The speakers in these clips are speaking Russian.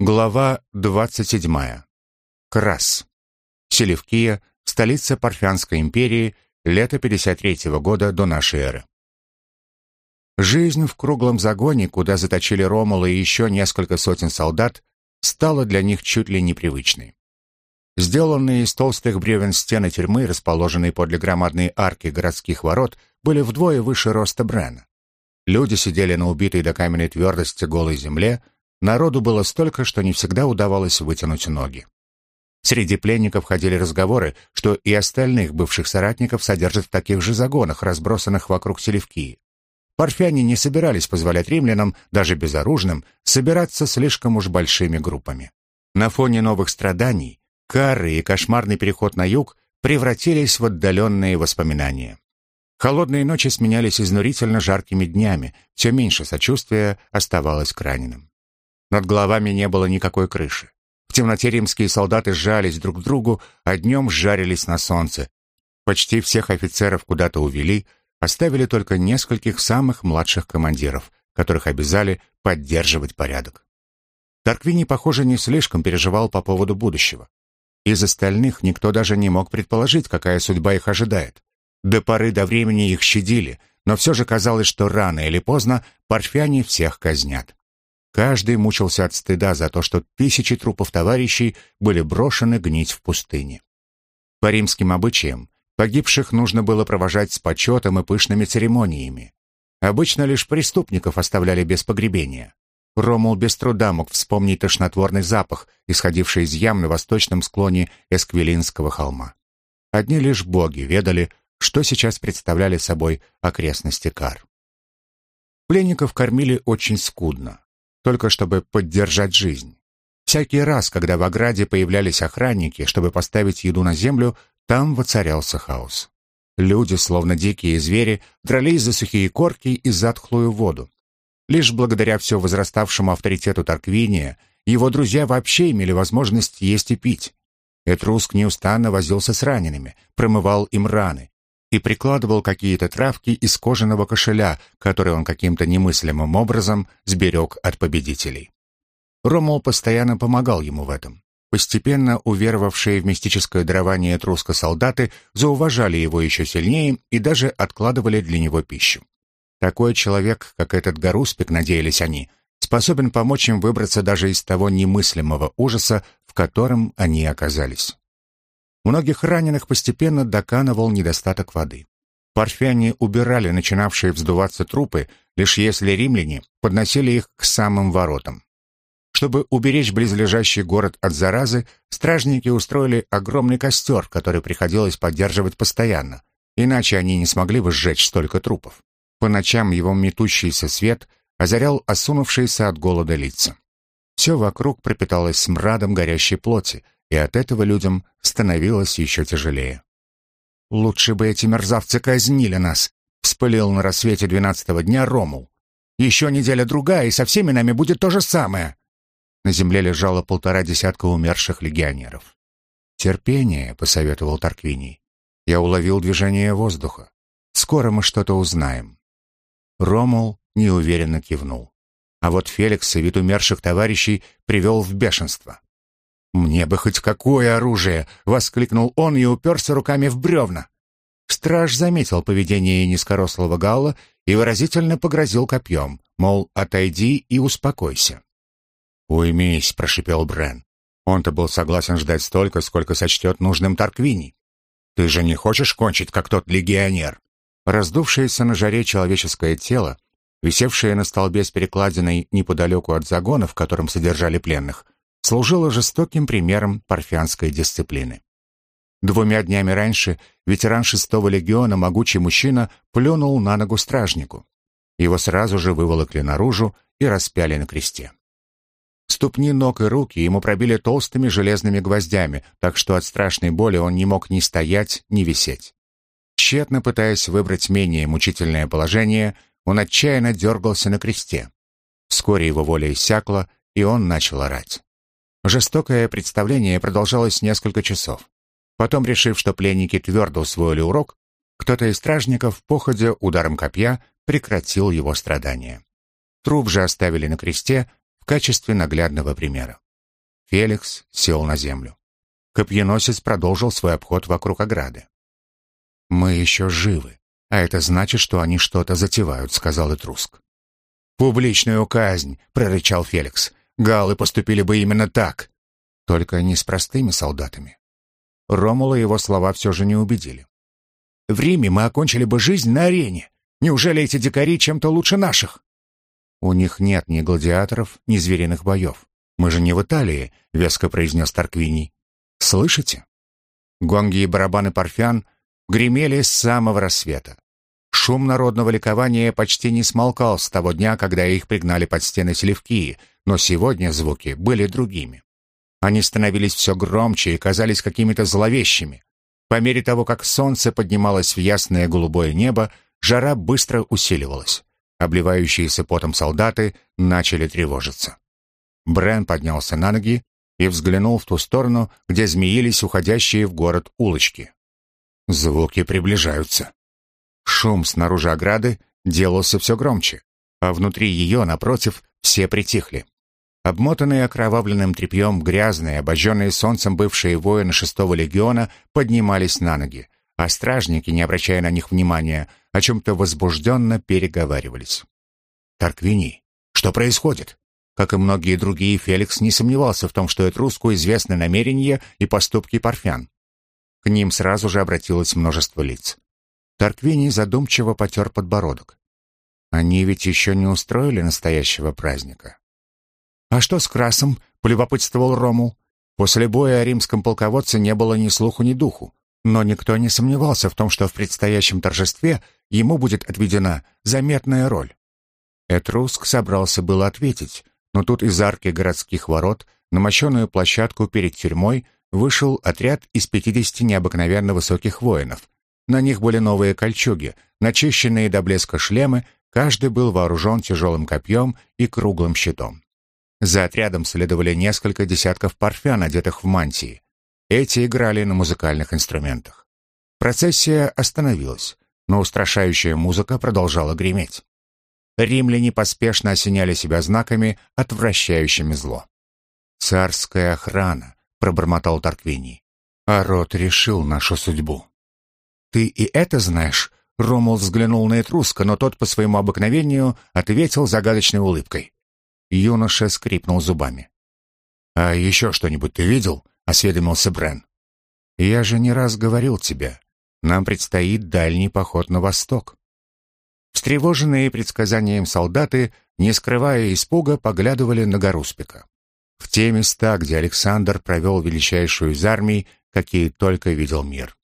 Глава 27. Крас. Селевкия, столица Парфянской империи, лето 53 -го года до нашей эры. Жизнь в круглом загоне, куда заточили Ромула и еще несколько сотен солдат, стала для них чуть ли непривычной. Сделанные из толстых бревен стены тюрьмы, расположенные подле громадной арки городских ворот, были вдвое выше роста Брена. Люди сидели на убитой до каменной твердости голой земле, Народу было столько, что не всегда удавалось вытянуть ноги. Среди пленников ходили разговоры, что и остальных бывших соратников содержат в таких же загонах, разбросанных вокруг Селевкии. Парфяне не собирались позволять римлянам, даже безоружным, собираться слишком уж большими группами. На фоне новых страданий, кары и кошмарный переход на юг превратились в отдаленные воспоминания. Холодные ночи сменялись изнурительно жаркими днями, все меньше сочувствия оставалось к раненым. Над головами не было никакой крыши. В темноте римские солдаты сжались друг к другу, а днем жарились на солнце. Почти всех офицеров куда-то увели, оставили только нескольких самых младших командиров, которых обязали поддерживать порядок. Тарквини, похоже, не слишком переживал по поводу будущего. Из остальных никто даже не мог предположить, какая судьба их ожидает. До поры до времени их щадили, но все же казалось, что рано или поздно парфяне всех казнят. Каждый мучился от стыда за то, что тысячи трупов товарищей были брошены гнить в пустыне. По римским обычаям, погибших нужно было провожать с почетом и пышными церемониями. Обычно лишь преступников оставляли без погребения. Ромул без труда мог вспомнить тошнотворный запах, исходивший из ям на восточном склоне Эсквилинского холма. Одни лишь боги ведали, что сейчас представляли собой окрестности Кар. Пленников кормили очень скудно только чтобы поддержать жизнь. Всякий раз, когда в ограде появлялись охранники, чтобы поставить еду на землю, там воцарялся хаос. Люди, словно дикие звери, дрались за сухие корки и затхлую воду. Лишь благодаря все возраставшему авторитету Тарквиния его друзья вообще имели возможность есть и пить. Этруск неустанно возился с ранеными, промывал им раны, и прикладывал какие-то травки из кожаного кошеля, который он каким-то немыслимым образом сберег от победителей. Ромул постоянно помогал ему в этом. Постепенно уверовавшие в мистическое дарование этруска солдаты зауважали его еще сильнее и даже откладывали для него пищу. Такой человек, как этот Гаруспик, надеялись они, способен помочь им выбраться даже из того немыслимого ужаса, в котором они оказались. Многих раненых постепенно доканывал недостаток воды. Парфяне убирали начинавшие вздуваться трупы, лишь если римляне подносили их к самым воротам. Чтобы уберечь близлежащий город от заразы, стражники устроили огромный костер, который приходилось поддерживать постоянно, иначе они не смогли бы сжечь столько трупов. По ночам его метущийся свет озарял осунувшиеся от голода лица. Все вокруг пропиталось смрадом горящей плоти, и от этого людям становилось еще тяжелее. «Лучше бы эти мерзавцы казнили нас», — вспылил на рассвете двенадцатого дня Ромул. «Еще неделя-другая, и со всеми нами будет то же самое». На земле лежало полтора десятка умерших легионеров. «Терпение», — посоветовал Тарквиний. Я уловил движение воздуха. «Скоро мы что-то узнаем». Ромул неуверенно кивнул. А вот Феликс и вид умерших товарищей привел в бешенство. «Мне бы хоть какое оружие!» — воскликнул он и уперся руками в бревна. Страж заметил поведение низкорослого Галла и выразительно погрозил копьем, мол, отойди и успокойся. «Уймись», — прошипел Брен. Он-то был согласен ждать столько, сколько сочтет нужным Тарквини. «Ты же не хочешь кончить, как тот легионер?» Раздувшееся на жаре человеческое тело, висевшее на столбе с перекладиной неподалеку от загона, в котором содержали пленных, служила жестоким примером парфянской дисциплины. Двумя днями раньше ветеран шестого легиона, могучий мужчина, плюнул на ногу стражнику. Его сразу же выволокли наружу и распяли на кресте. Ступни ног и руки ему пробили толстыми железными гвоздями, так что от страшной боли он не мог ни стоять, ни висеть. Тщетно пытаясь выбрать менее мучительное положение, он отчаянно дергался на кресте. Вскоре его воля иссякла, и он начал орать. Жестокое представление продолжалось несколько часов. Потом, решив, что пленники твердо усвоили урок, кто-то из стражников, походя ударом копья, прекратил его страдания. Труп же оставили на кресте в качестве наглядного примера. Феликс сел на землю. Копьеносец продолжил свой обход вокруг ограды. «Мы еще живы, а это значит, что они что-то затевают», — сказал Этруск. «Публичную казнь», — прорычал Феликс. «Галлы поступили бы именно так». Только не с простыми солдатами. Ромула его слова все же не убедили. «В Риме мы окончили бы жизнь на арене. Неужели эти дикари чем-то лучше наших?» «У них нет ни гладиаторов, ни звериных боев. Мы же не в Италии», — веско произнес Тарквиний. «Слышите?» Гонги и барабаны парфян гремели с самого рассвета. Шум народного ликования почти не смолкал с того дня, когда их пригнали под стены Селевкии, но сегодня звуки были другими. Они становились все громче и казались какими-то зловещими. По мере того, как солнце поднималось в ясное голубое небо, жара быстро усиливалась. Обливающиеся потом солдаты начали тревожиться. Брен поднялся на ноги и взглянул в ту сторону, где змеились уходящие в город улочки. Звуки приближаются. Шум снаружи ограды делался все громче, а внутри ее, напротив, все притихли. Обмотанные окровавленным тряпьем грязные, обожженные солнцем бывшие воины шестого легиона поднимались на ноги, а стражники, не обращая на них внимания, о чем-то возбужденно переговаривались. «Тарквини, что происходит?» Как и многие другие, Феликс не сомневался в том, что Этруску известны намерения и поступки парфян. К ним сразу же обратилось множество лиц. Тарквини задумчиво потер подбородок. Они ведь еще не устроили настоящего праздника. «А что с Красом?» — полюбопытствовал Рому. После боя о римском полководце не было ни слуху, ни духу. Но никто не сомневался в том, что в предстоящем торжестве ему будет отведена заметная роль. Этруск собрался было ответить, но тут из арки городских ворот на мощеную площадку перед тюрьмой вышел отряд из 50 необыкновенно высоких воинов. На них были новые кольчуги, начищенные до блеска шлемы, каждый был вооружен тяжелым копьем и круглым щитом. За отрядом следовали несколько десятков парфян, одетых в мантии. Эти играли на музыкальных инструментах. Процессия остановилась, но устрашающая музыка продолжала греметь римляне поспешно осеняли себя знаками, отвращающими зло. «Царская охрана», — пробормотал Тарквиний. «А род решил нашу судьбу». «Ты и это знаешь?» Ромул взглянул на Этруска, но тот по своему обыкновению ответил загадочной улыбкой. Юноша скрипнул зубами. «А еще что-нибудь ты видел?» — осведомился Брен. «Я же не раз говорил тебе, нам предстоит дальний поход на восток. Встревоженные предсказанием солдаты, не скрывая испуга, поглядывали на Гаруспика. В те места, где Александр провел величайшую из армий, какие только видел мир.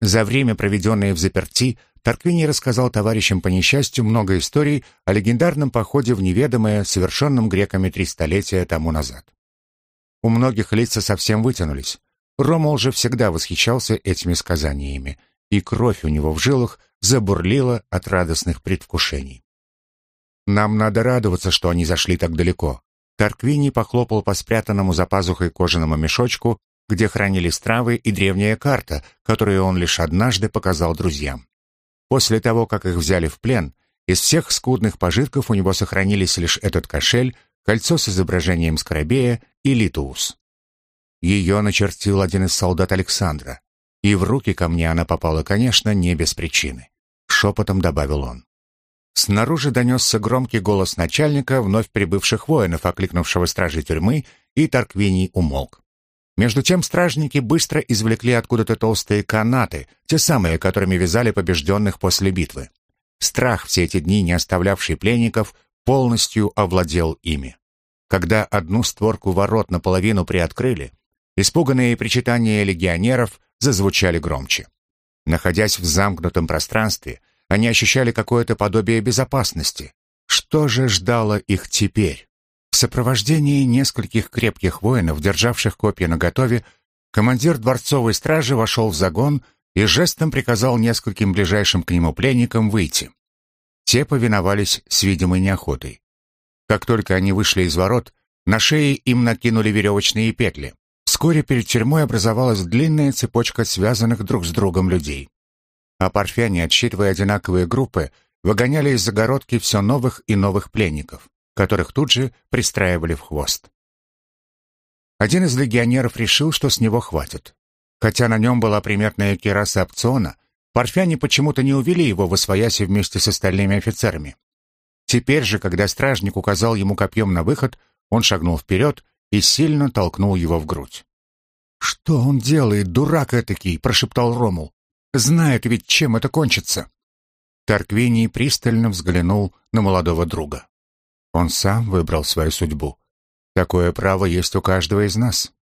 За время, проведенное в заперти, Тарквини рассказал товарищам по несчастью много историй о легендарном походе в неведомое, совершенном греками три столетия тому назад. У многих лица совсем вытянулись. Ромул же всегда восхищался этими сказаниями, и кровь у него в жилах забурлила от радостных предвкушений. «Нам надо радоваться, что они зашли так далеко». Тарквини похлопал по спрятанному за пазухой кожаному мешочку, где хранились травы и древняя карта, которую он лишь однажды показал друзьям. После того, как их взяли в плен, из всех скудных пожитков у него сохранились лишь этот кошель, кольцо с изображением скоробея и литуус. Ее начертил один из солдат Александра. И в руки ко мне она попала, конечно, не без причины. Шепотом добавил он. Снаружи донесся громкий голос начальника вновь прибывших воинов, окликнувшего стражей тюрьмы, и Тарквиний умолк. Между тем стражники быстро извлекли откуда-то толстые канаты, те самые, которыми вязали побежденных после битвы. Страх, все эти дни не оставлявший пленников, полностью овладел ими. Когда одну створку ворот наполовину приоткрыли, испуганные причитания легионеров зазвучали громче. Находясь в замкнутом пространстве, они ощущали какое-то подобие безопасности. Что же ждало их теперь? В сопровождении нескольких крепких воинов, державших копья наготове, командир дворцовой стражи вошел в загон и жестом приказал нескольким ближайшим к нему пленникам выйти. Те повиновались с видимой неохотой. Как только они вышли из ворот, на шее им накинули веревочные петли. Вскоре перед тюрьмой образовалась длинная цепочка связанных друг с другом людей. А парфяне, отсчитывая одинаковые группы, выгоняли из загородки все новых и новых пленников, которых тут же пристраивали в хвост. Один из легионеров решил, что с него хватит. Хотя на нем была приметная кераса опциона, парфяне почему-то не увели его в освояси вместе с остальными офицерами. Теперь же, когда стражник указал ему копьем на выход, он шагнул вперед и сильно толкнул его в грудь. «Что он делает, дурак этакий?» — прошептал Ромул. «Знает ведь, чем это кончится». Тарквиний пристально взглянул на молодого друга. Он сам выбрал свою судьбу. Такое право есть у каждого из нас.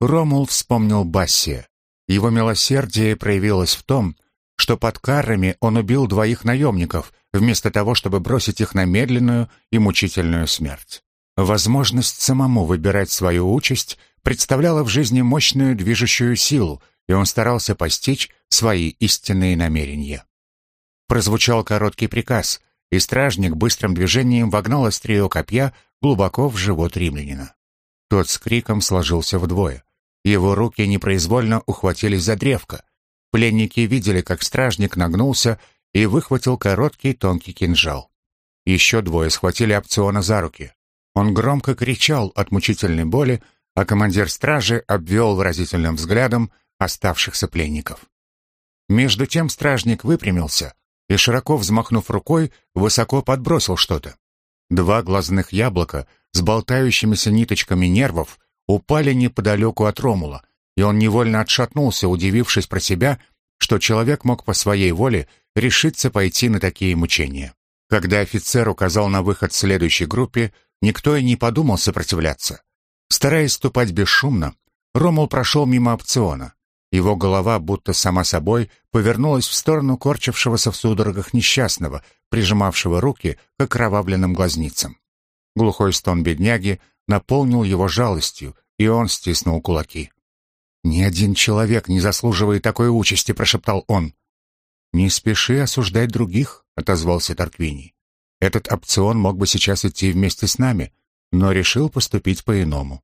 Ромул вспомнил Бассия. Его милосердие проявилось в том, что под карами он убил двоих наемников, вместо того, чтобы бросить их на медленную и мучительную смерть. Возможность самому выбирать свою участь представляла в жизни мощную движущую силу, и он старался постичь свои истинные намерения. Прозвучал короткий приказ, и стражник быстрым движением вогнал острие копья глубоко в живот римлянина. Тот с криком сложился вдвое. Его руки непроизвольно ухватились за древко. Пленники видели, как стражник нагнулся и выхватил короткий тонкий кинжал. Еще двое схватили опциона за руки. Он громко кричал от мучительной боли, а командир стражи обвел выразительным взглядом оставшихся пленников. Между тем стражник выпрямился и, широко взмахнув рукой, высоко подбросил что-то. Два глазных яблока с болтающимися ниточками нервов упали неподалеку от Ромула, и он невольно отшатнулся, удивившись про себя, что человек мог по своей воле решиться пойти на такие мучения. Когда офицер указал на выход следующей группе, никто и не подумал сопротивляться. Стараясь ступать бесшумно, Ромул прошел мимо опциона. Его голова, будто сама собой, повернулась в сторону корчившегося в судорогах несчастного, прижимавшего руки к окровавленным глазницам. Глухой стон бедняги наполнил его жалостью, и он стиснул кулаки. «Ни один человек не заслуживает такой участи», — прошептал он. «Не спеши осуждать других», — отозвался Тарквини. «Этот опцион мог бы сейчас идти вместе с нами, но решил поступить по-иному».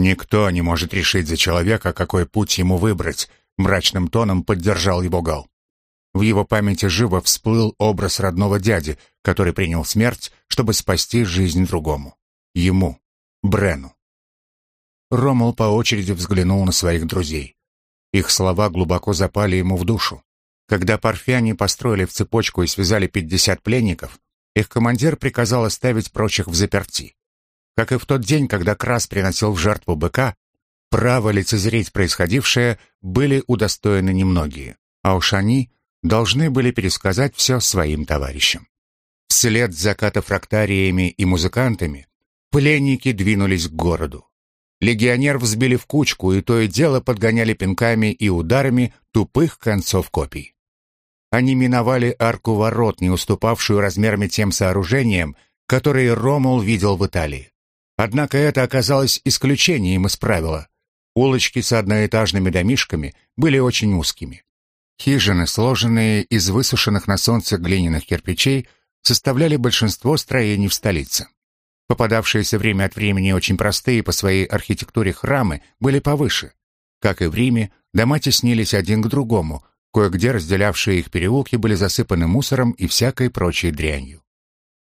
«Никто не может решить за человека, какой путь ему выбрать», — мрачным тоном поддержал его Гал. В его памяти живо всплыл образ родного дяди, который принял смерть, чтобы спасти жизнь другому. Ему, Брену. Ромул по очереди взглянул на своих друзей. Их слова глубоко запали ему в душу. Когда парфяне построили в цепочку и связали пятьдесят пленников, их командир приказал оставить прочих в заперти. Как и в тот день, когда Крас приносил в жертву быка, право лицезреть происходившее были удостоены немногие, а уж они должны были пересказать все своим товарищам. Вслед за катафрактариями и музыкантами пленники двинулись к городу. Легионер взбили в кучку, и то и дело подгоняли пинками и ударами тупых концов копий. Они миновали арку ворот, не уступавшую размерами тем сооружениям, которые Ромул видел в Италии. Однако это оказалось исключением из правила. Улочки с одноэтажными домишками были очень узкими. Хижины, сложенные из высушенных на солнце глиняных кирпичей, составляли большинство строений в столице. Попадавшиеся время от времени очень простые по своей архитектуре храмы были повыше. Как и в Риме, дома теснились один к другому, кое-где разделявшие их переулки были засыпаны мусором и всякой прочей дрянью.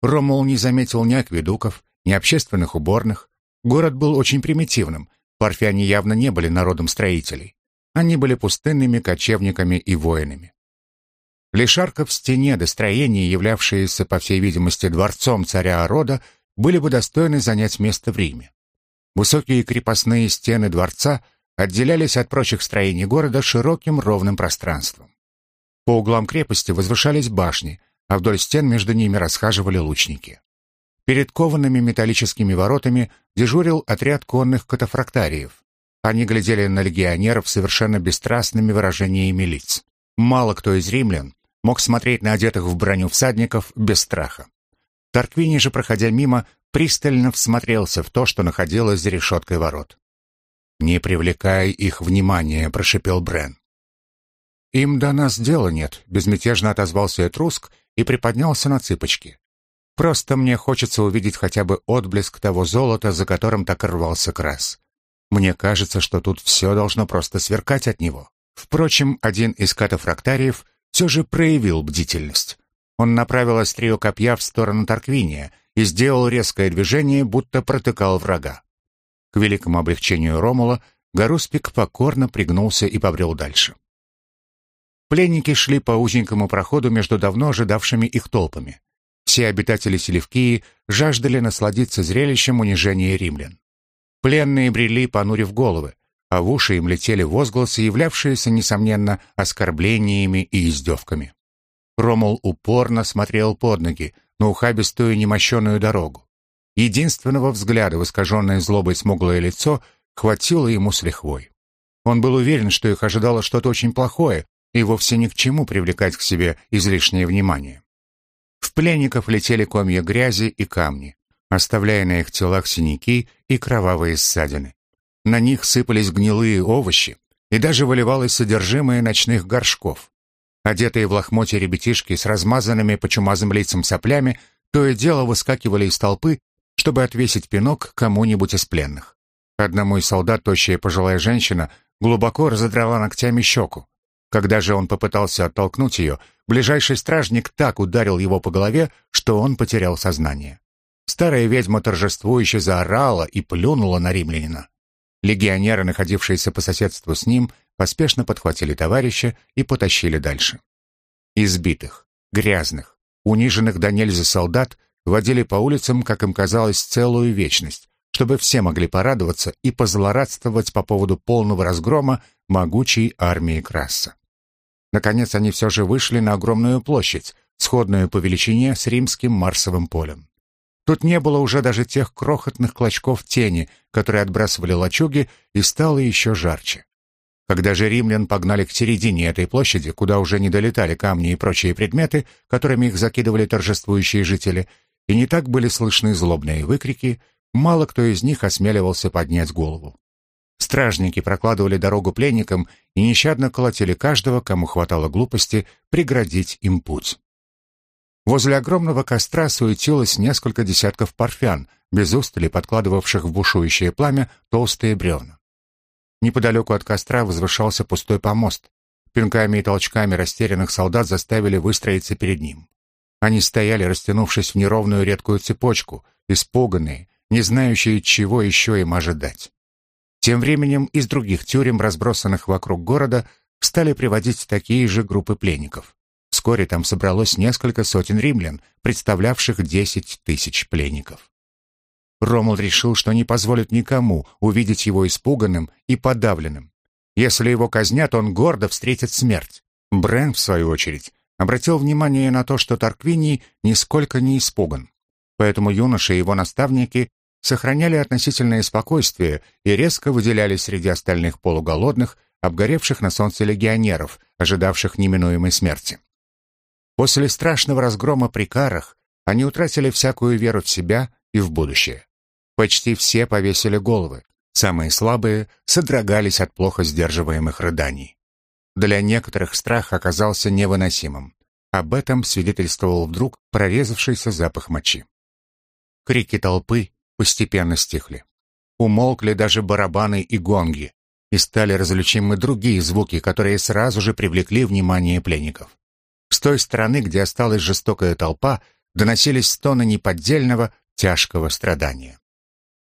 Ромул не заметил ни акведуков, ни общественных уборных. Город был очень примитивным, парфяне явно не были народом строителей. Они были пустынными кочевниками и воинами. Лишь арка в стене до строения, являвшиеся, по всей видимости, дворцом царя Арода, были бы достойны занять место в Риме. Высокие крепостные стены дворца отделялись от прочих строений города широким ровным пространством. По углам крепости возвышались башни, а вдоль стен между ними расхаживали лучники. Перед коваными металлическими воротами дежурил отряд конных катафрактариев. Они глядели на легионеров совершенно бесстрастными выражениями лиц. Мало кто из римлян мог смотреть на одетых в броню всадников без страха. Тарквини же, проходя мимо, пристально всмотрелся в то, что находилось за решеткой ворот. «Не привлекай их внимания», — прошипел Брен. «Им до нас дела нет», — безмятежно отозвался Этруск и приподнялся на цыпочки. «Просто мне хочется увидеть хотя бы отблеск того золота, за которым так рвался Крас. Мне кажется, что тут все должно просто сверкать от него». Впрочем, один из катафрактариев все же проявил бдительность. Он направил острие копья в сторону Тарквиния и сделал резкое движение, будто протыкал врага. К великому облегчению Ромула Гаруспик покорно пригнулся и побрел дальше. Пленники шли по узенькому проходу между давно ожидавшими их толпами. Все обитатели Селевкии жаждали насладиться зрелищем унижения римлян. Пленные брели, понурив головы, а в уши им летели возгласы, являвшиеся, несомненно, оскорблениями и издевками. Ромул упорно смотрел под ноги на ухабистую немощенную дорогу. Единственного взгляда в искаженное злобой смуглое лицо хватило ему с лихвой. Он был уверен, что их ожидало что-то очень плохое, и вовсе ни к чему привлекать к себе излишнее внимание. Пленников летели комья грязи и камни, оставляя на их телах синяки и кровавые ссадины. На них сыпались гнилые овощи, и даже выливалось содержимое ночных горшков. Одетые в лохмотья ребятишки с размазанными по чумазым лицам соплями то и дело выскакивали из толпы, чтобы отвесить пинок кому-нибудь из пленных. Одному из солдат тощая пожилая женщина глубоко разодрала ногтями щеку. Когда же он попытался оттолкнуть ее, ближайший стражник так ударил его по голове, что он потерял сознание. Старая ведьма торжествующе заорала и плюнула на римлянина. Легионеры, находившиеся по соседству с ним, поспешно подхватили товарища и потащили дальше. Избитых, грязных, униженных до нельзя солдат водили по улицам, как им казалось, целую вечность, чтобы все могли порадоваться и позлорадствовать по поводу полного разгрома могучей армии Краса. Наконец они все же вышли на огромную площадь, сходную по величине с римским Марсовым полем. Тут не было уже даже тех крохотных клочков тени, которые отбрасывали лачуги, и стало еще жарче. Когда же римлян погнали к середине этой площади, куда уже не долетали камни и прочие предметы, которыми их закидывали торжествующие жители, и не так были слышны злобные выкрики, мало кто из них осмеливался поднять голову. Стражники прокладывали дорогу пленникам и нещадно колотили каждого, кому хватало глупости, преградить им путь. Возле огромного костра суетилось несколько десятков парфян, без устали подкладывавших в бушующее пламя толстые бревна. Неподалеку от костра возвышался пустой помост. Пинками и толчками растерянных солдат заставили выстроиться перед ним. Они стояли, растянувшись в неровную редкую цепочку, испуганные, не знающие, чего еще им ожидать. Тем временем из других тюрем, разбросанных вокруг города, стали приводить такие же группы пленников. Вскоре там собралось несколько сотен римлян, представлявших десять тысяч пленников. Ромул решил, что не позволит никому увидеть его испуганным и подавленным. Если его казнят, он гордо встретит смерть. Брен, в свою очередь, обратил внимание на то, что Тарквиний нисколько не испуган. Поэтому юноша и его наставники сохраняли относительное спокойствие и резко выделялись среди остальных полуголодных, обгоревших на солнце легионеров, ожидавших неминуемой смерти. После страшного разгрома при карах они утратили всякую веру в себя и в будущее. Почти все повесили головы. Самые слабые содрогались от плохо сдерживаемых рыданий. Для некоторых страх оказался невыносимым. Об этом свидетельствовал вдруг прорезавшийся запах мочи. Крики толпы постепенно стихли. Умолкли даже барабаны и гонги, и стали различимы другие звуки, которые сразу же привлекли внимание пленников. С той стороны, где осталась жестокая толпа, доносились стоны неподдельного, тяжкого страдания.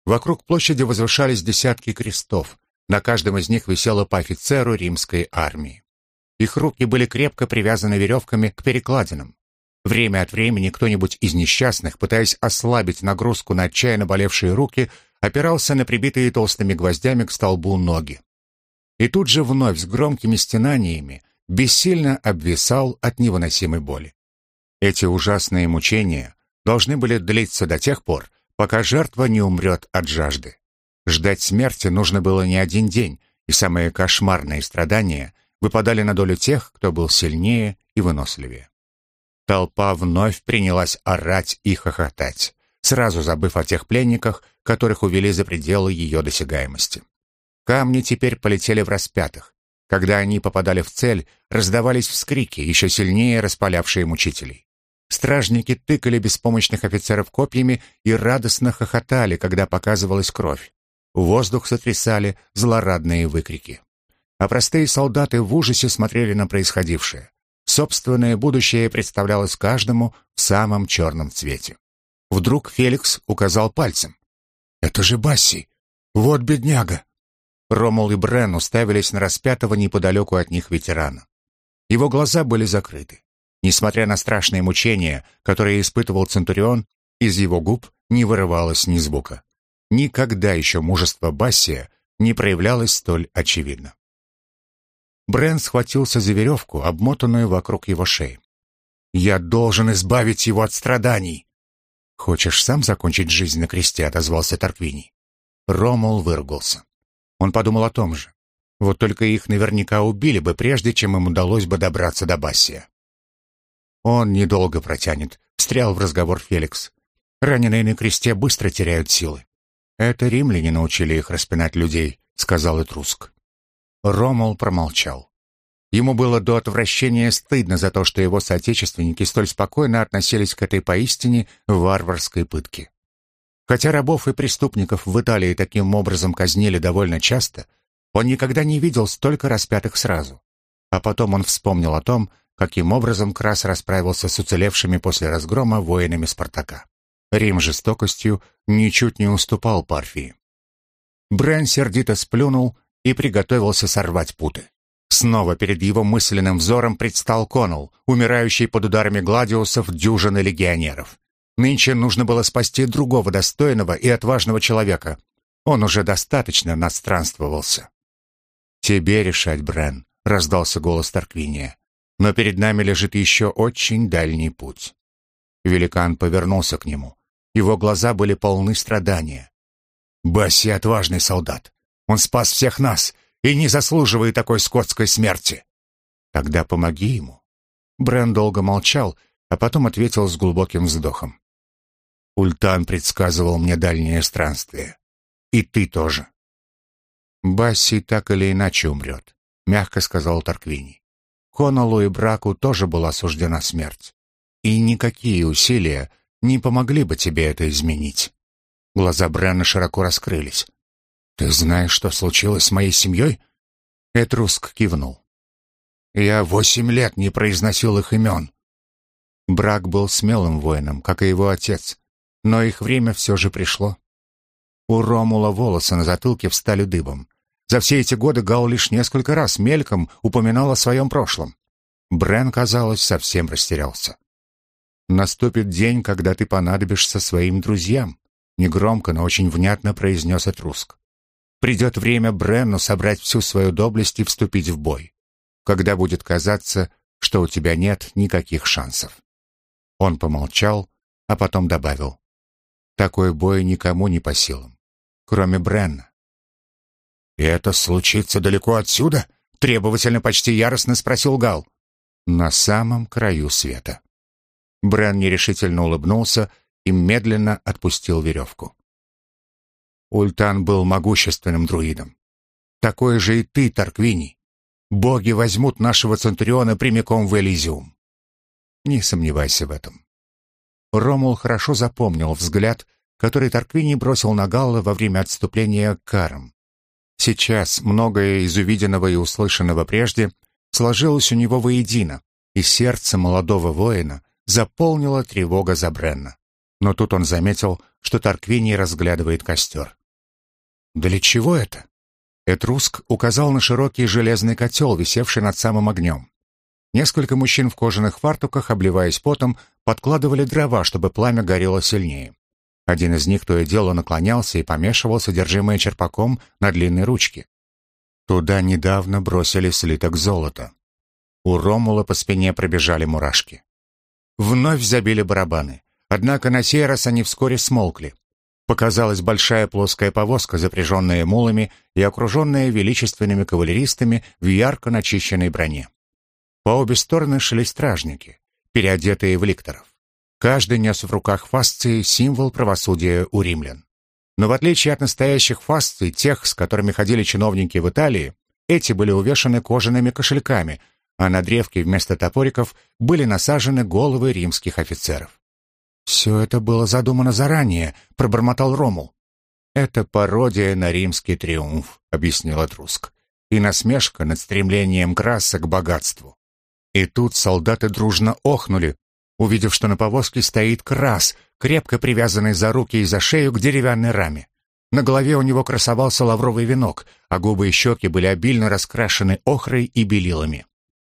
Вокруг площади возвышались десятки крестов. На каждом из них висело по офицеру римской армии. Их руки были крепко привязаны веревками к перекладинам. Время от времени кто-нибудь из несчастных, пытаясь ослабить нагрузку на отчаянно болевшие руки, опирался на прибитые толстыми гвоздями к столбу ноги. И тут же вновь с громкими стенаниями бессильно обвисал от невыносимой боли. Эти ужасные мучения должны были длиться до тех пор, пока жертва не умрет от жажды. Ждать смерти нужно было не один день, и самые кошмарные страдания выпадали на долю тех, кто был сильнее и выносливее. Толпа вновь принялась орать и хохотать, сразу забыв о тех пленниках, которых увели за пределы ее досягаемости. Камни теперь полетели в распятых. Когда они попадали в цель, раздавались вскрики, еще сильнее распалявшие мучителей. Стражники тыкали беспомощных офицеров копьями и радостно хохотали, когда показывалась кровь. Воздух сотрясали злорадные выкрики. А простые солдаты в ужасе смотрели на происходившее. Собственное будущее представлялось каждому в самом черном цвете. Вдруг Феликс указал пальцем. «Это же Басси! Вот бедняга!» Ромул и Брен уставились на распятого неподалеку от них ветерана. Его глаза были закрыты. Несмотря на страшные мучения, которые испытывал Центурион, из его губ не вырывалось ни звука. Никогда еще мужество Бассия не проявлялось столь очевидно. Брен схватился за веревку, обмотанную вокруг его шеи. «Я должен избавить его от страданий!» «Хочешь сам закончить жизнь на кресте?» — отозвался Тарквини. Ромул выругался. Он подумал о том же. Вот только их наверняка убили бы, прежде чем им удалось бы добраться до Бассия. «Он недолго протянет», — встрял в разговор Феликс. «Раненые на кресте быстро теряют силы». «Это римляне научили их распинать людей», — сказал Этруск. Ромул промолчал. Ему было до отвращения стыдно за то, что его соотечественники столь спокойно относились к этой поистине варварской пытке. Хотя рабов и преступников в Италии таким образом казнили довольно часто, он никогда не видел столько распятых сразу. А потом он вспомнил о том, каким образом Крас расправился с уцелевшими после разгрома воинами Спартака. Рим жестокостью ничуть не уступал Парфии. Брэн сердито сплюнул и приготовился сорвать путы. Снова перед его мысленным взором предстал Конул, умирающий под ударами гладиусов дюжины легионеров. Нынче нужно было спасти другого достойного и отважного человека. Он уже достаточно настранствовался. «Тебе решать, Брен», — раздался голос Тарквиния. «Но перед нами лежит еще очень дальний путь». Великан повернулся к нему. Его глаза были полны страдания. «Басси — отважный солдат. Он спас всех нас и не заслуживает такой скотской смерти». «Тогда помоги ему». Брен долго молчал, а потом ответил с глубоким вздохом. Ультан предсказывал мне дальнее странствие. И ты тоже. Басси так или иначе умрет, мягко сказал Тарквини. Конолу и Браку тоже была суждена смерть. И никакие усилия не помогли бы тебе это изменить. Глаза Брена широко раскрылись. «Ты знаешь, что случилось с моей семьей?» Этруск кивнул. «Я восемь лет не произносил их имен». Брак был смелым воином, как и его отец, но их время все же пришло. У Ромула волосы на затылке встали дыбом. За все эти годы Гал лишь несколько раз мельком упоминал о своем прошлом. Брен, казалось, совсем растерялся. «Наступит день, когда ты понадобишься своим друзьям», — негромко, но очень внятно произнес Этруск. «Придет время Бренну собрать всю свою доблесть и вступить в бой, когда будет казаться, что у тебя нет никаких шансов». Он помолчал, а потом добавил. Такой бой никому не по силам, кроме Бренна. «И это случится далеко отсюда?» — требовательно, почти яростно спросил Гал. «На самом краю света». Брен нерешительно улыбнулся и медленно отпустил веревку. Ультан был могущественным друидом. Такой же и ты, Тарквини. Боги возьмут нашего Центуриона прямиком в Элизиум. Не сомневайся в этом. Ромул хорошо запомнил взгляд, который Тарквини бросил на Галла во время отступления к Карам. Сейчас многое из увиденного и услышанного прежде сложилось у него воедино, и сердце молодого воина заполнила тревога за Бренна. Но тут он заметил, что Тарквини разглядывает костер. «Для чего это?» Этруск указал на широкий железный котел, висевший над самым огнем. Несколько мужчин в кожаных фартуках, обливаясь потом, подкладывали дрова, чтобы пламя горело сильнее. Один из них то и дело наклонялся и помешивал содержимое черпаком на длинной ручке. Туда недавно бросили слиток золота. У Ромула по спине пробежали мурашки. Вновь забили барабаны. Однако на сей раз они вскоре смолкли. Показалась большая плоская повозка, запряженная мулами и окруженная величественными кавалеристами в ярко начищенной броне. По обе стороны шли стражники, переодетые в ликторов. Каждый нес в руках фасции символ правосудия у римлян. Но в отличие от настоящих фасций, тех, с которыми ходили чиновники в Италии, эти были увешаны кожаными кошельками, а на древке вместо топориков были насажены головы римских офицеров. «Все это было задумано заранее», — пробормотал Ромул. «Это пародия на римский триумф», — объяснил Этруск, «и насмешка над стремлением краса к богатству. И тут солдаты дружно охнули, увидев, что на повозке стоит крас, крепко привязанный за руки и за шею к деревянной раме. На голове у него красовался лавровый венок, а губы и щеки были обильно раскрашены охрой и белилами.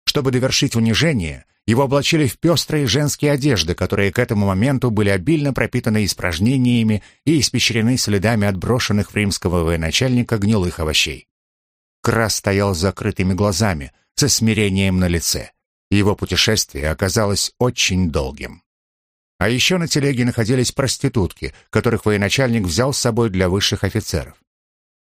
Чтобы довершить унижение, его облачили в пестрые женские одежды, которые к этому моменту были обильно пропитаны испражнениями и испещрены следами отброшенных в римского военачальника гнилых овощей. Крас стоял с закрытыми глазами, со смирением на лице. Его путешествие оказалось очень долгим. А еще на телеге находились проститутки, которых военачальник взял с собой для высших офицеров.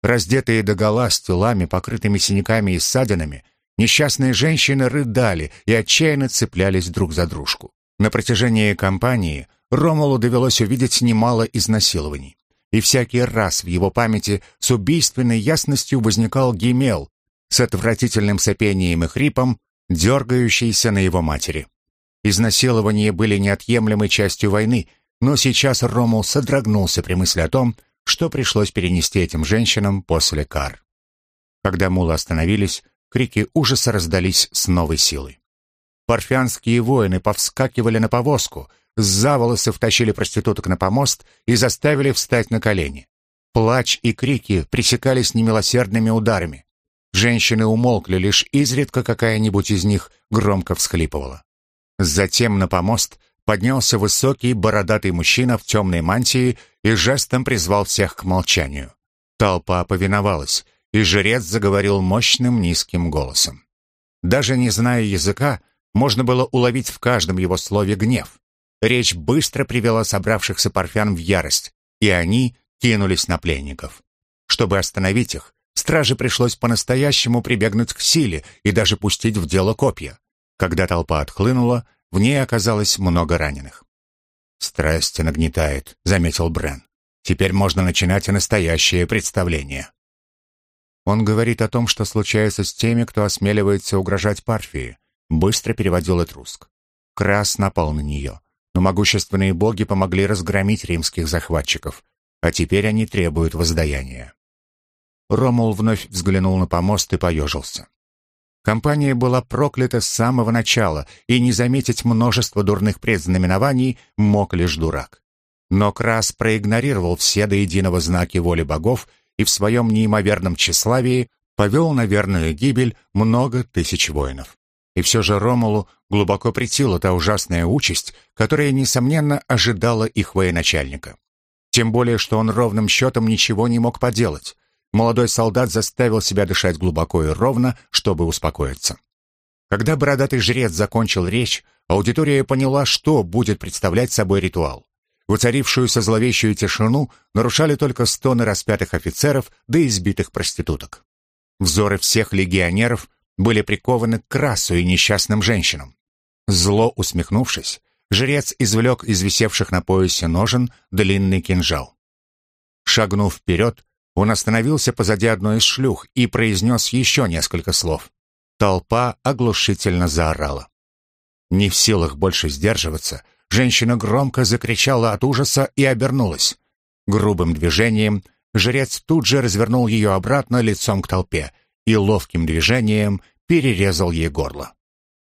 Раздетые догола с телами, покрытыми синяками и ссадинами, несчастные женщины рыдали и отчаянно цеплялись друг за дружку. На протяжении кампании Ромулу довелось увидеть немало изнасилований. И всякий раз в его памяти с убийственной ясностью возникал Гимел с отвратительным сопением и хрипом, дергающийся на его матери. Изнасилования были неотъемлемой частью войны, но сейчас Ромул содрогнулся при мысли о том, что пришлось перенести этим женщинам после кар. Когда мулы остановились, крики ужаса раздались с новой силой. Парфянские воины повскакивали на повозку, за волосы втащили проституток на помост и заставили встать на колени. Плач и крики пресекались немилосердными ударами. Женщины умолкли, лишь изредка какая-нибудь из них громко всхлипывала. Затем на помост поднялся высокий бородатый мужчина в темной мантии и жестом призвал всех к молчанию. Толпа повиновалась, и жрец заговорил мощным низким голосом. Даже не зная языка, можно было уловить в каждом его слове гнев. Речь быстро привела собравшихся парфян в ярость, и они кинулись на пленников. Чтобы остановить их, Страже пришлось по-настоящему прибегнуть к силе и даже пустить в дело копья. Когда толпа отхлынула, в ней оказалось много раненых. «Страсть нагнетает», — заметил Брен. «Теперь можно начинать и настоящее представление». Он говорит о том, что случается с теми, кто осмеливается угрожать Парфии, быстро переводил Этруск. Крас напал на нее, но могущественные боги помогли разгромить римских захватчиков, а теперь они требуют воздаяния. Ромул вновь взглянул на помост и поежился. Компания была проклята с самого начала, и не заметить множество дурных предзнаменований мог лишь дурак. Но Крас проигнорировал все до единого знаки воли богов и в своем неимоверном тщеславии повел на верную гибель много тысяч воинов. И все же Ромулу глубоко притила та ужасная участь, которая, несомненно, ожидала их военачальника. Тем более, что он ровным счетом ничего не мог поделать. Молодой солдат заставил себя дышать глубоко и ровно, чтобы успокоиться. Когда бородатый жрец закончил речь, аудитория поняла, что будет представлять собой ритуал. Воцарившуюся зловещую тишину нарушали только стоны распятых офицеров да избитых проституток. Взоры всех легионеров были прикованы к красу и несчастным женщинам. Зло усмехнувшись, жрец извлек из висевших на поясе ножен длинный кинжал. Шагнув вперед, он остановился позади одной из шлюх и произнес еще несколько слов. Толпа оглушительно заорала. Не в силах больше сдерживаться, женщина громко закричала от ужаса и обернулась. Грубым движением жрец тут же развернул ее обратно лицом к толпе и ловким движением перерезал ей горло.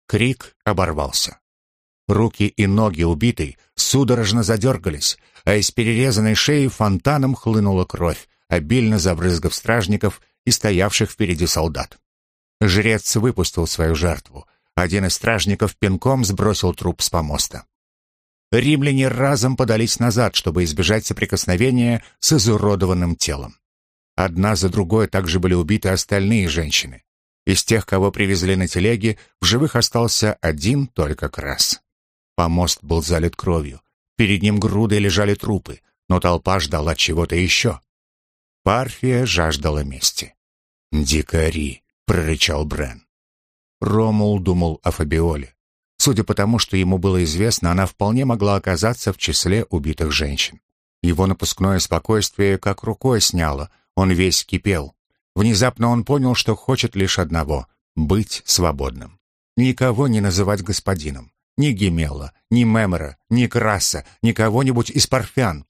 Крик оборвался. Руки и ноги убитой судорожно задергались, а из перерезанной шеи фонтаном хлынула кровь, обильно забрызгав стражников и стоявших впереди солдат. Жрец выпустил свою жертву. Один из стражников пинком сбросил труп с помоста. Римляне разом подались назад, чтобы избежать соприкосновения с изуродованным телом. Одна за другой также были убиты остальные женщины. Из тех, кого привезли на телеге, в живых остался один только Крас. Помост был залит кровью. Перед ним грудой лежали трупы, но толпа ждала чего-то еще. Парфия жаждала мести. «Дикари!» — прорычал Брен. Ромул думал о Фабиоле. Судя по тому, что ему было известно, она вполне могла оказаться в числе убитых женщин. Его напускное спокойствие как рукой сняло, он весь кипел. Внезапно он понял, что хочет лишь одного — быть свободным. Никого не называть господином. Ни Гемела, ни Мемора, ни Краса, ни кого-нибудь из парфян.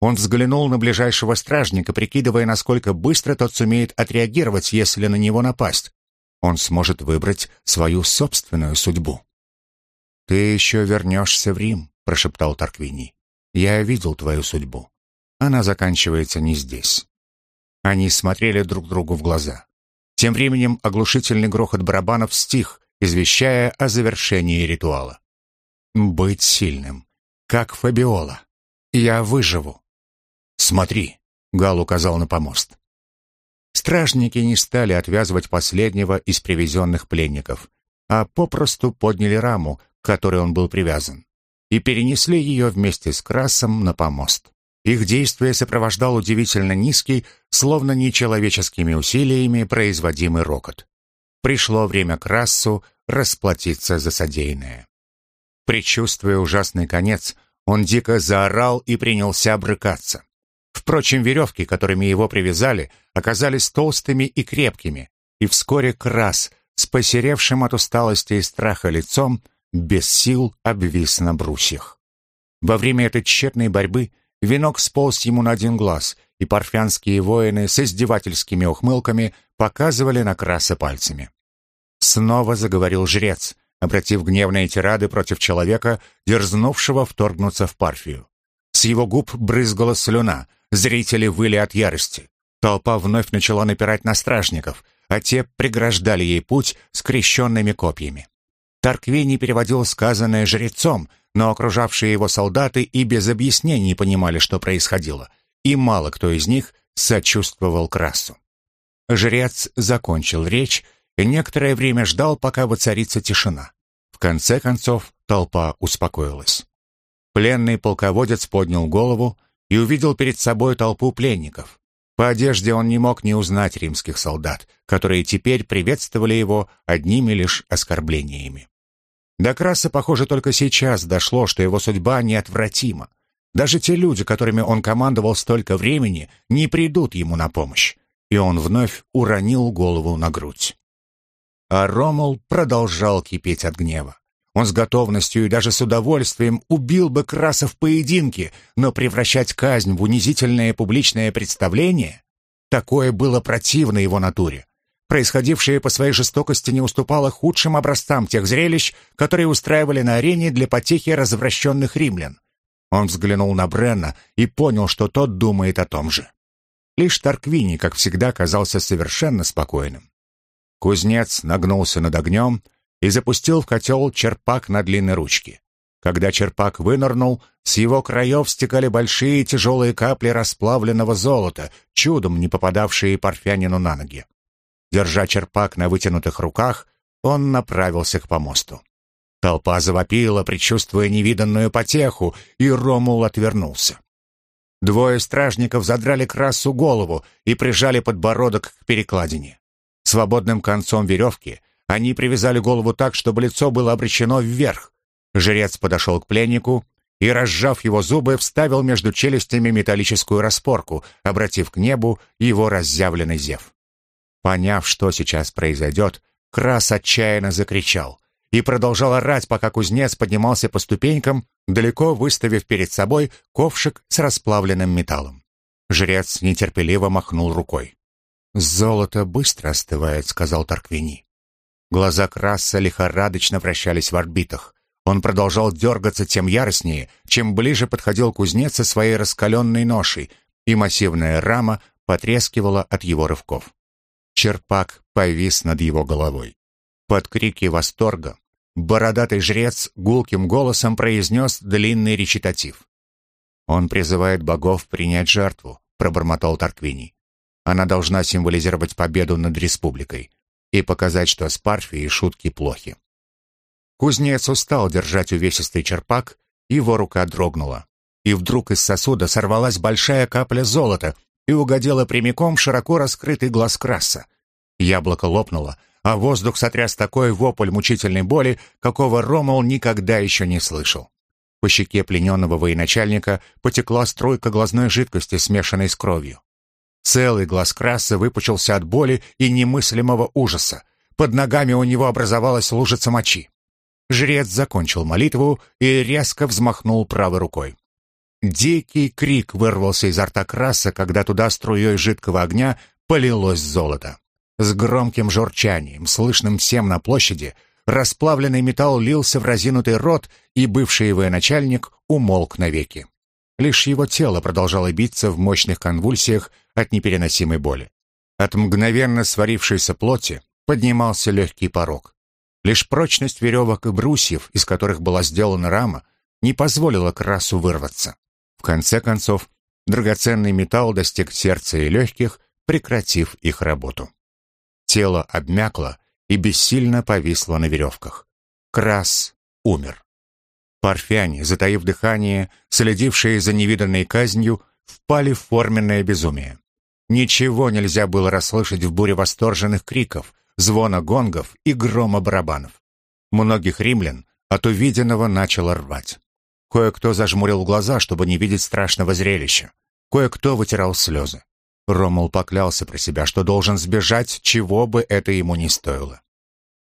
Он взглянул на ближайшего стражника, прикидывая, насколько быстро тот сумеет отреагировать, если на него напасть. Он сможет выбрать свою собственную судьбу. «Ты еще вернешься в Рим», — прошептал Тарквини. «Я видел твою судьбу. Она заканчивается не здесь, Они смотрели друг другу в глаза. Тем временем оглушительный грохот барабанов стих, извещая о завершении ритуала. «Быть сильным, как Фабиола. Я выживу». «Смотри», — Гал указал на помост. Стражники не стали отвязывать последнего из привезенных пленников, а попросту подняли раму, к которой он был привязан, и перенесли ее вместе с Красом на помост. Их действие сопровождал удивительно низкий, словно нечеловеческими усилиями производимый рокот. Пришло время Красу расплатиться за содеянное. Причувствуя ужасный конец, он дико заорал и принялся брыкаться. Впрочем, веревки, которыми его привязали, оказались толстыми и крепкими, и вскоре Крас, с посеревшим от усталости и страха лицом, без сил обвис на брусьях. Во время этой тщетной борьбы венок сполз ему на один глаз, и парфянские воины с издевательскими ухмылками показывали на Краса пальцами. Снова заговорил жрец, обратив гневные тирады против человека, дерзнувшего вторгнуться в Парфию. С его губ брызгала слюна, зрители выли от ярости. Толпа вновь начала напирать на стражников, а те преграждали ей путь скрещенными копьями. Тарквини переводил сказанное жрецом, но окружавшие его солдаты и без объяснений понимали, что происходило, и мало кто из них сочувствовал Красу. Жрец закончил речь и некоторое время ждал, пока воцарится тишина. В конце концов толпа успокоилась. Пленный полководец поднял голову и увидел перед собой толпу пленников. По одежде он не мог не узнать римских солдат, которые теперь приветствовали его одними лишь оскорблениями. До Краса, похоже, только сейчас дошло, что его судьба неотвратима. Даже те люди, которыми он командовал столько времени, не придут ему на помощь. И он вновь уронил голову на грудь. А Ромул продолжал кипеть от гнева. Он с готовностью и даже с удовольствием убил бы Краса в поединке, но превращать казнь в унизительное публичное представление — такое было противно его натуре. Происходившее по своей жестокости не уступало худшим образцам тех зрелищ, которые устраивали на арене для потехи развращенных римлян. Он взглянул на Бренна и понял, что тот думает о том же. Лишь Тарквини, как всегда, казался совершенно спокойным. Кузнец нагнулся над огнем, и запустил в котел черпак на длинной ручке. Когда черпак вынырнул, с его краев стекали большие тяжелые капли расплавленного золота, чудом не попадавшие парфянину на ноги. Держа черпак на вытянутых руках, он направился к помосту. Толпа завопила, предчувствуя невиданную потеху, и Ромул отвернулся. Двое стражников задрали красу голову и прижали подбородок к перекладине. Свободным концом веревки они привязали голову так, чтобы лицо было обращено вверх. Жрец подошел к пленнику и, разжав его зубы, вставил между челюстями металлическую распорку, обратив к небу его разъявленный зев. Поняв, что сейчас произойдет, Крас отчаянно закричал и продолжал орать, пока кузнец поднимался по ступенькам, далеко выставив перед собой ковшик с расплавленным металлом. Жрец нетерпеливо махнул рукой. «Золото быстро остывает», — сказал Тарквини. Глаза Краса лихорадочно вращались в орбитах. Он продолжал дергаться тем яростнее, чем ближе подходил кузнец со своей раскаленной ношей, и массивная рама потрескивала от его рывков. Черпак повис над его головой. Под крики восторга бородатый жрец гулким голосом произнес длинный речитатив. «Он призывает богов принять жертву», — пробормотал Тарквини. «Она должна символизировать победу над республикой и показать, что с Парфией шутки плохи. Кузнец устал держать увесистый черпак, его рука дрогнула. И вдруг из сосуда сорвалась большая капля золота и угодила прямиком в широко раскрытый глаз краса. Яблоко лопнуло, а воздух сотряс такой вопль мучительной боли, какого Ромул никогда еще не слышал. По щеке плененного военачальника потекла струйка глазной жидкости, смешанной с кровью. Целый глаз краса выпучился от боли и немыслимого ужаса. Под ногами у него образовалась лужица мочи. Жрец закончил молитву и резко взмахнул правой рукой. Дикий крик вырвался изо рта краса, когда туда струей жидкого огня полилось золото. С громким журчанием, слышным всем на площади, расплавленный металл лился в разинутый рот, и бывший военачальник умолк навеки. Лишь его тело продолжало биться в мощных конвульсиях от непереносимой боли. От мгновенно сварившейся плоти поднимался легкий порог. Лишь прочность веревок и брусьев, из которых была сделана рама, не позволила красу вырваться. В конце концов, драгоценный металл достиг сердца и легких, прекратив их работу. Тело обмякло и бессильно повисло на веревках. Крас умер. Парфяне, затаив дыхание, следившие за невиданной казнью, впали в форменное безумие. Ничего нельзя было расслышать в буре восторженных криков, звона гонгов и грома барабанов. Многих римлян от увиденного начало рвать. Кое-кто зажмурил глаза, чтобы не видеть страшного зрелища. Кое-кто вытирал слезы. Ромул поклялся про себя, что должен сбежать, чего бы это ему ни стоило.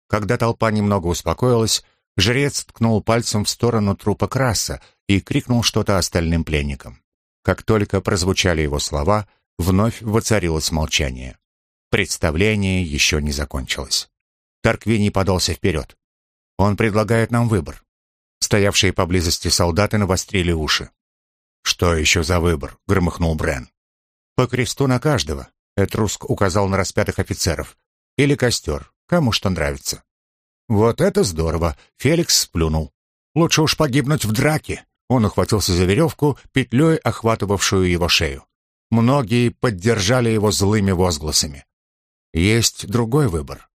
Когда толпа немного успокоилась, Жрец ткнул пальцем в сторону трупа Краса и крикнул что-то остальным пленникам. Как только прозвучали его слова, вновь воцарилось молчание. Представление еще не закончилось. Тарквини подался вперед. Он предлагает нам выбор. Стоявшие поблизости солдаты навострили уши. «Что еще за выбор?» — громыхнул Брен. «По кресту на каждого», — Этруск указал на распятых офицеров. «Или костер, кому что нравится». «Вот это здорово!» — Феликс сплюнул. «Лучше уж погибнуть в драке!» Он ухватился за веревку, петлей охватывавшую его шею. Многие поддержали его злыми возгласами. Есть другой выбор.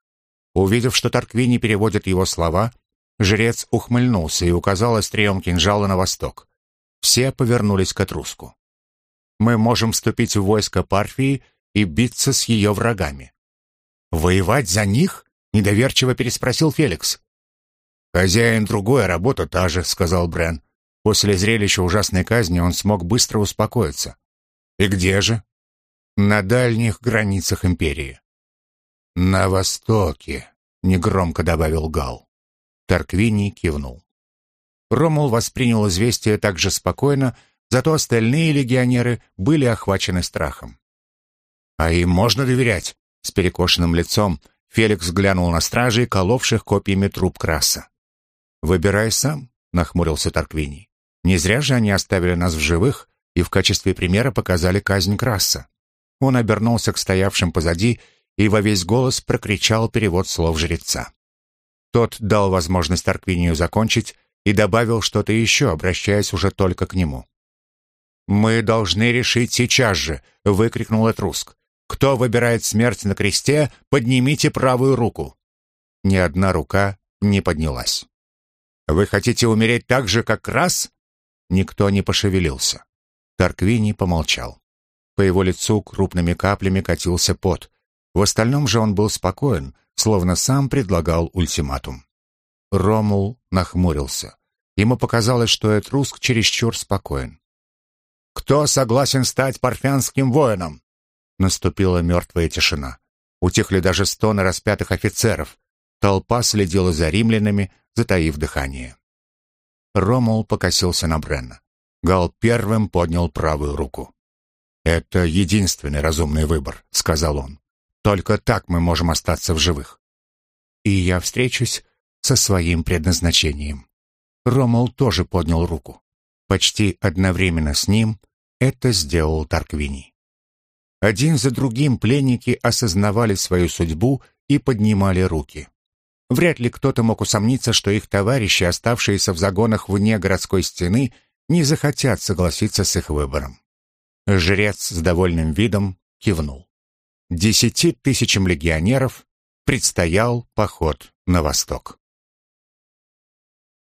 Увидев, что Тарквини переводит его слова, жрец ухмыльнулся и указал острием кинжала на восток. Все повернулись к Этруску. «Мы можем вступить в войско Парфии и биться с ее врагами». «Воевать за них?» Недоверчиво переспросил Феликс. «Хозяин другой, а работа та же», — сказал Брен. После зрелища ужасной казни он смог быстро успокоиться. «И где же?» «На дальних границах империи». «На востоке», — негромко добавил Гал. Тарквини кивнул. Ромул воспринял известие так же спокойно, зато остальные легионеры были охвачены страхом. «А им можно доверять?» С перекошенным лицом Феликс глянул на стражей, коловших копьями труп Краса. «Выбирай сам», — нахмурился Тарквини. «Не зря же они оставили нас в живых и в качестве примера показали казнь Краса». Он обернулся к стоявшим позади и во весь голос прокричал перевод слов жреца. Тот дал возможность Тарквинию закончить и добавил что-то еще, обращаясь уже только к нему. «Мы должны решить сейчас же!» — выкрикнул Этруск. Кто выбирает смерть на кресте, поднимите правую руку. Ни одна рука не поднялась. Вы хотите умереть так же, как раз? Никто не пошевелился. Тарквини помолчал. По его лицу крупными каплями катился пот. В остальном же он был спокоен, словно сам предлагал ультиматум. Ромул нахмурился. Ему показалось, что Этруск чересчур спокоен. «Кто согласен стать парфянским воином?» Наступила мертвая тишина. Утихли даже стоны распятых офицеров. Толпа следила за римлянами, затаив дыхание. Ромул покосился на Бренна. Гал первым поднял правую руку. «Это единственный разумный выбор», — сказал он. «Только так мы можем остаться в живых». «И я встречусь со своим предназначением». Ромул тоже поднял руку. Почти одновременно с ним это сделал Тарквини. Один за другим пленники осознавали свою судьбу и поднимали руки. Вряд ли кто-то мог усомниться, что их товарищи, оставшиеся в загонах вне городской стены, не захотят согласиться с их выбором. Жрец с довольным видом кивнул. Десяти тысячам легионеров предстоял поход на восток.